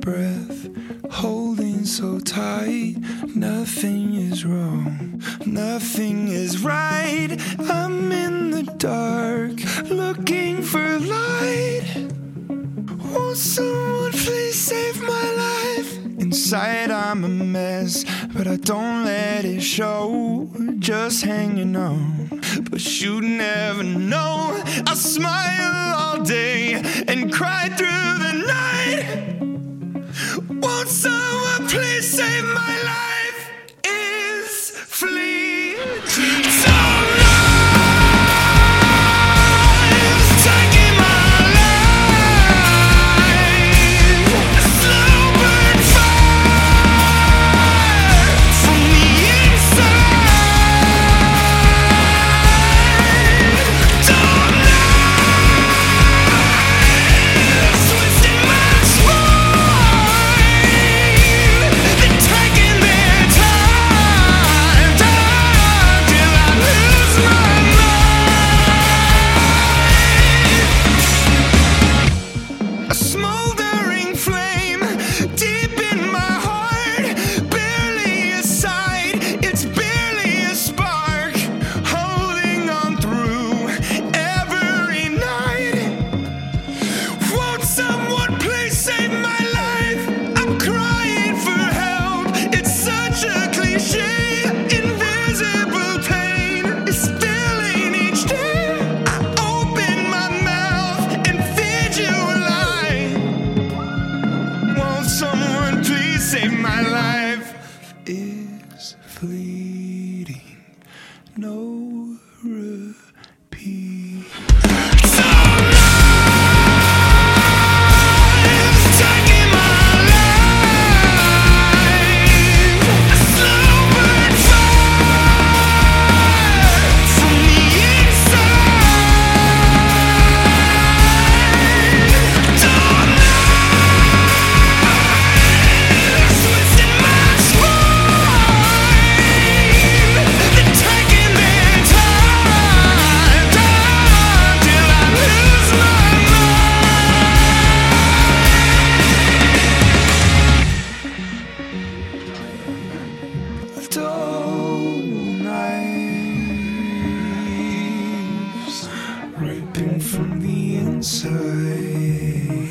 breath, holding so tight. Nothing is wrong, nothing is right. I'm in the dark, looking for light. Won't someone please save my life? Inside, I'm a mess, but I don't let it show. Just hanging on, but you never know. I smile all day and cry through the night outside. fleeting. No. from the inside.